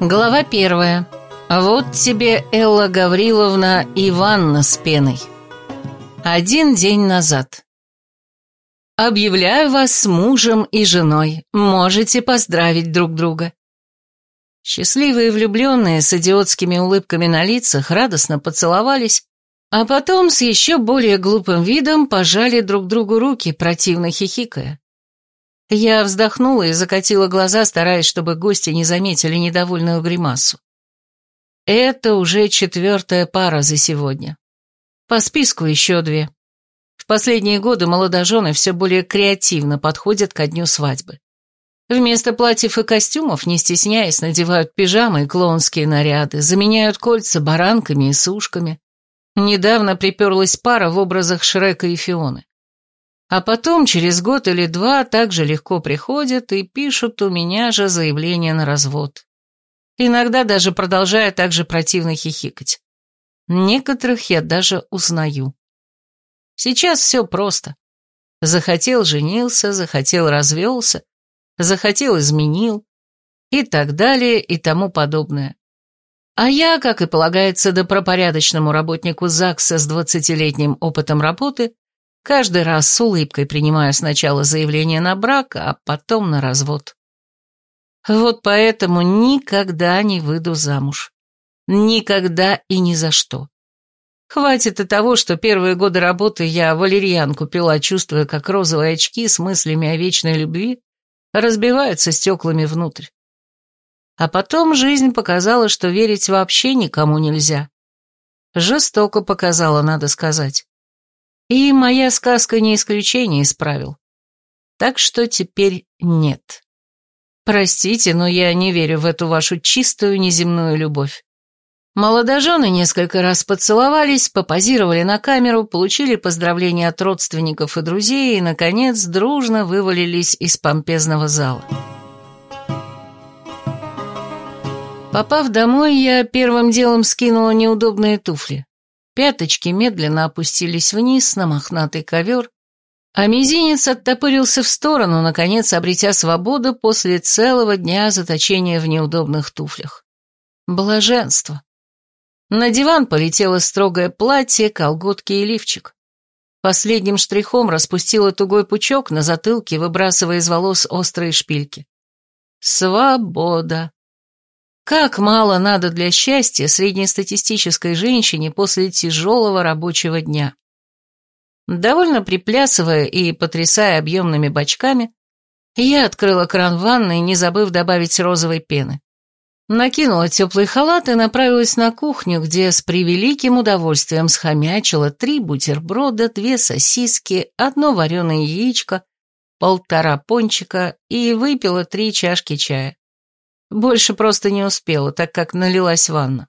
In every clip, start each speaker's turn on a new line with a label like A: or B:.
A: Глава первая. Вот тебе, Элла Гавриловна, и ванна с пеной. Один день назад. Объявляю вас с мужем и женой. Можете поздравить друг друга. Счастливые влюбленные с идиотскими улыбками на лицах радостно поцеловались, а потом с еще более глупым видом пожали друг другу руки, противно хихикая. Я вздохнула и закатила глаза, стараясь, чтобы гости не заметили недовольную гримасу. Это уже четвертая пара за сегодня. По списку еще две. В последние годы молодожены все более креативно подходят ко дню свадьбы. Вместо платьев и костюмов, не стесняясь, надевают пижамы и клоунские наряды, заменяют кольца баранками и сушками. Недавно приперлась пара в образах Шрека и Фионы. А потом, через год или два, также легко приходят и пишут у меня же заявление на развод. Иногда даже продолжая так же противно хихикать. Некоторых я даже узнаю. Сейчас все просто. Захотел – женился, захотел – развелся, захотел – изменил и так далее и тому подобное. А я, как и полагается добропорядочному работнику ЗАГСа с двадцатилетним опытом работы, Каждый раз с улыбкой принимаю сначала заявление на брак, а потом на развод. Вот поэтому никогда не выйду замуж. Никогда и ни за что. Хватит и того, что первые годы работы я валерьянку пила, чувствуя, как розовые очки с мыслями о вечной любви разбиваются стеклами внутрь. А потом жизнь показала, что верить вообще никому нельзя. Жестоко показала, надо сказать. И моя сказка не исключение из правил. Так что теперь нет. Простите, но я не верю в эту вашу чистую неземную любовь. Молодожены несколько раз поцеловались, попозировали на камеру, получили поздравления от родственников и друзей и, наконец, дружно вывалились из помпезного зала. Попав домой, я первым делом скинула неудобные туфли. Пяточки медленно опустились вниз на мохнатый ковер, а мизинец оттопырился в сторону, наконец обретя свободу после целого дня заточения в неудобных туфлях. Блаженство. На диван полетело строгое платье, колготки и лифчик. Последним штрихом распустила тугой пучок на затылке, выбрасывая из волос острые шпильки. Свобода. Как мало надо для счастья среднестатистической женщине после тяжелого рабочего дня. Довольно приплясывая и потрясая объемными бочками, я открыла кран ванной, не забыв добавить розовой пены. Накинула теплый халат и направилась на кухню, где с превеликим удовольствием схомячила три бутерброда, две сосиски, одно вареное яичко, полтора пончика и выпила три чашки чая. Больше просто не успела, так как налилась ванна.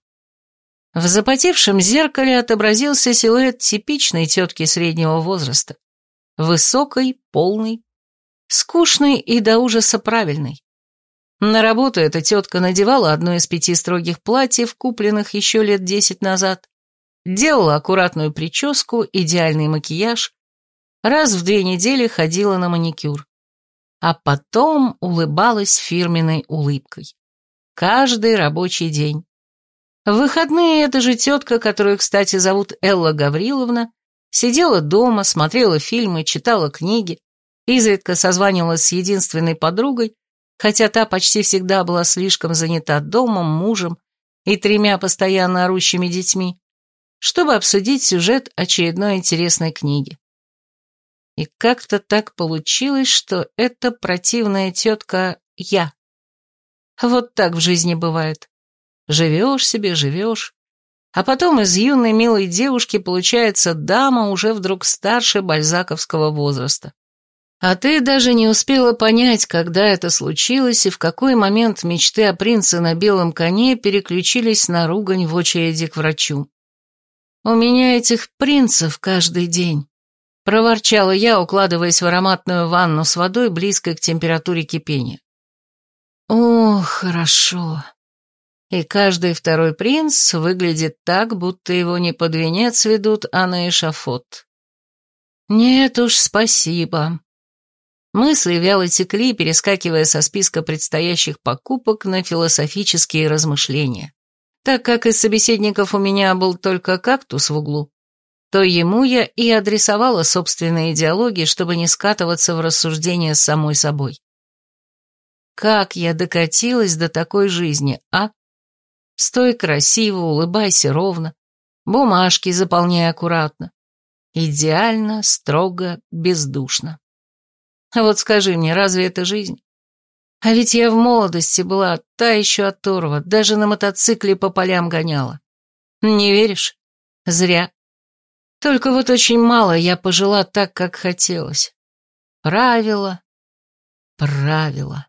A: В запотевшем зеркале отобразился силуэт типичной тетки среднего возраста. Высокой, полной, скучной и до ужаса правильной. На работу эта тетка надевала одно из пяти строгих платьев, купленных еще лет десять назад, делала аккуратную прическу, идеальный макияж, раз в две недели ходила на маникюр а потом улыбалась фирменной улыбкой. Каждый рабочий день. В выходные эта же тетка, которую, кстати, зовут Элла Гавриловна, сидела дома, смотрела фильмы, читала книги, изредка созванивалась с единственной подругой, хотя та почти всегда была слишком занята домом, мужем и тремя постоянно орущими детьми, чтобы обсудить сюжет очередной интересной книги. И как-то так получилось, что эта противная тетка я. Вот так в жизни бывает. Живешь себе, живешь, а потом из юной милой девушки получается дама уже вдруг старше бальзаковского возраста. А ты даже не успела понять, когда это случилось и в какой момент мечты о принце на белом коне переключились на ругань в очереди к врачу. У меня этих принцев каждый день. Проворчала я, укладываясь в ароматную ванну с водой, близкой к температуре кипения. О, хорошо. И каждый второй принц выглядит так, будто его не под венец ведут, а на эшафот. Нет уж, спасибо. Мысли вяло текли, перескакивая со списка предстоящих покупок на философические размышления. Так как из собеседников у меня был только кактус в углу, то ему я и адресовала собственные диалоги, чтобы не скатываться в рассуждения с самой собой. Как я докатилась до такой жизни, а? Стой красиво, улыбайся ровно, бумажки заполняй аккуратно. Идеально, строго, бездушно. Вот скажи мне, разве это жизнь? А ведь я в молодости была та еще оторва, даже на мотоцикле по полям гоняла. Не веришь? Зря. Только вот очень мало я пожила так, как хотелось. Правила, правила,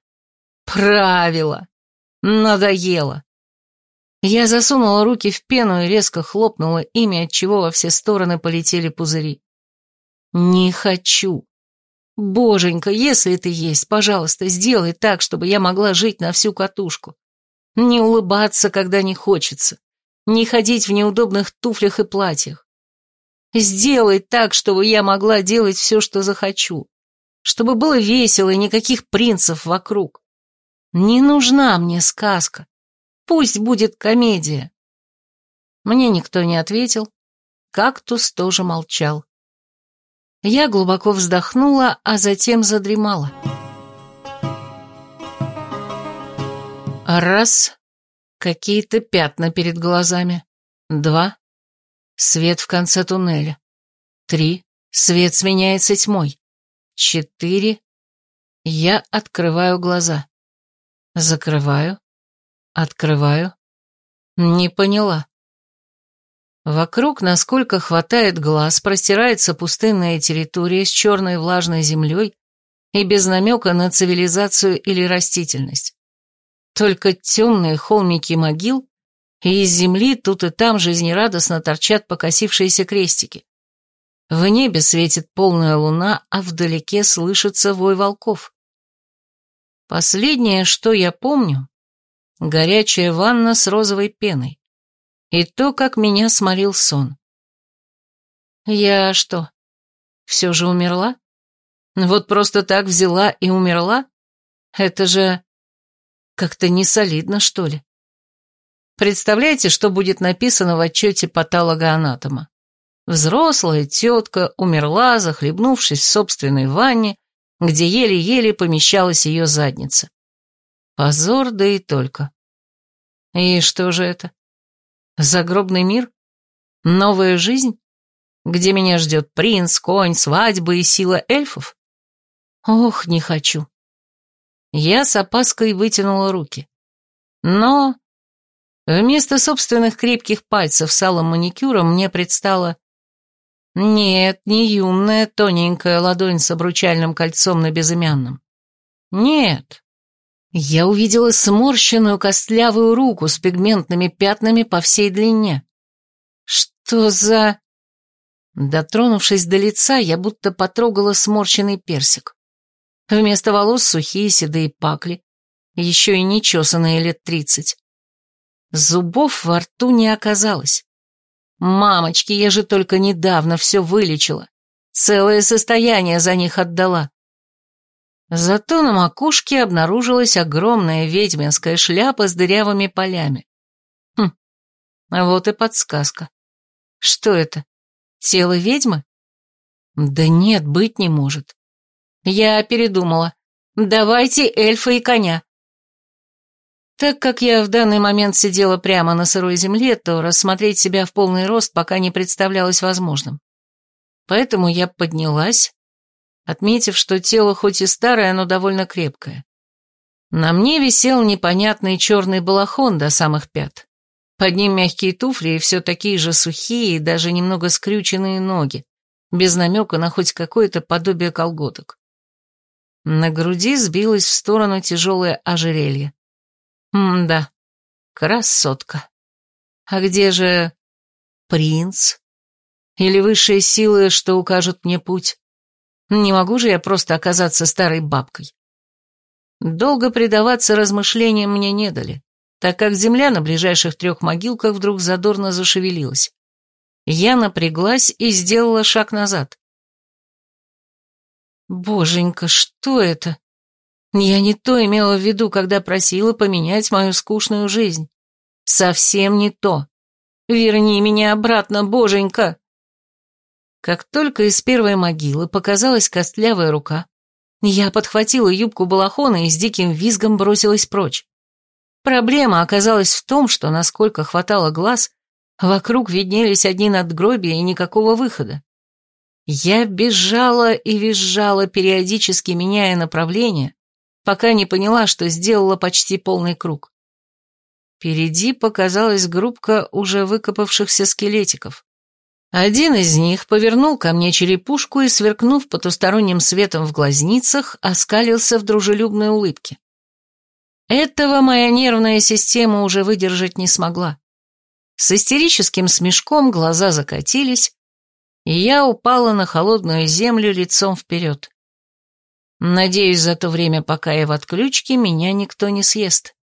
A: правила. Надоело. Я засунула руки в пену и резко хлопнула ими, отчего во все стороны полетели пузыри. Не хочу. Боженька, если ты есть, пожалуйста, сделай так, чтобы я могла жить на всю катушку. Не улыбаться, когда не хочется. Не ходить в неудобных туфлях и платьях. Сделай так, чтобы я могла делать все, что захочу. Чтобы было весело и никаких принцев вокруг. Не нужна мне сказка. Пусть будет комедия. Мне никто не ответил. Кактус тоже молчал. Я глубоко вздохнула, а затем задремала. Раз. Какие-то пятна перед глазами. Два. Свет в конце туннеля. Три. Свет сменяется тьмой. Четыре. Я открываю глаза. Закрываю. Открываю. Не поняла. Вокруг, насколько хватает глаз, простирается пустынная территория с черной влажной землей и без намека на цивилизацию или растительность. Только темные холмики могил и из земли тут и там жизнерадостно торчат покосившиеся крестики. В небе светит полная луна, а вдалеке слышится вой волков. Последнее, что я помню, горячая ванна с розовой пеной. И то, как меня сморил сон. Я что, все же умерла? Вот просто так взяла и умерла? Это же как-то не солидно, что ли? Представляете, что будет написано в отчете патологоанатома? Взрослая тетка умерла, захлебнувшись в собственной ванне, где еле-еле помещалась ее задница. Позор, да и только. И что же это? Загробный мир? Новая жизнь? Где меня ждет принц, конь, свадьба и сила эльфов? Ох, не хочу. Я с опаской вытянула руки. Но Вместо собственных крепких пальцев с алым маникюром мне предстала... Нет, не юная тоненькая ладонь с обручальным кольцом на безымянном. Нет. Я увидела сморщенную костлявую руку с пигментными пятнами по всей длине. Что за... Дотронувшись до лица, я будто потрогала сморщенный персик. Вместо волос сухие седые пакли, еще и нечесанные лет тридцать. Зубов во рту не оказалось. Мамочки, я же только недавно все вылечила. Целое состояние за них отдала. Зато на макушке обнаружилась огромная ведьминская шляпа с дырявыми полями. Хм, вот и подсказка. Что это? Тело ведьмы? Да нет, быть не может. Я передумала. Давайте эльфа и коня. Так как я в данный момент сидела прямо на сырой земле, то рассмотреть себя в полный рост пока не представлялось возможным. Поэтому я поднялась, отметив, что тело хоть и старое, но довольно крепкое. На мне висел непонятный черный балахон до самых пят. Под ним мягкие туфли и все такие же сухие и даже немного скрюченные ноги, без намека на хоть какое-то подобие колготок. На груди сбилось в сторону тяжелое ожерелье. М-да, красотка. А где же принц? Или высшие силы, что укажут мне путь? Не могу же я просто оказаться старой бабкой. Долго предаваться размышлениям мне не дали, так как земля на ближайших трех могилках вдруг задорно зашевелилась. Я напряглась и сделала шаг назад. Боженька, что это? Я не то имела в виду, когда просила поменять мою скучную жизнь. Совсем не то. Верни меня обратно, боженька. Как только из первой могилы показалась костлявая рука, я подхватила юбку балахона и с диким визгом бросилась прочь. Проблема оказалась в том, что, насколько хватало глаз, вокруг виднелись одни надгробия и никакого выхода. Я бежала и визжала, периодически меняя направление, пока не поняла, что сделала почти полный круг. Впереди показалась группка уже выкопавшихся скелетиков. Один из них повернул ко мне черепушку и, сверкнув потусторонним светом в глазницах, оскалился в дружелюбной улыбке. Этого моя нервная система уже выдержать не смогла. С истерическим смешком глаза закатились, и я упала на холодную землю лицом вперед. Надеюсь, за то время, пока я в отключке, меня никто не съест.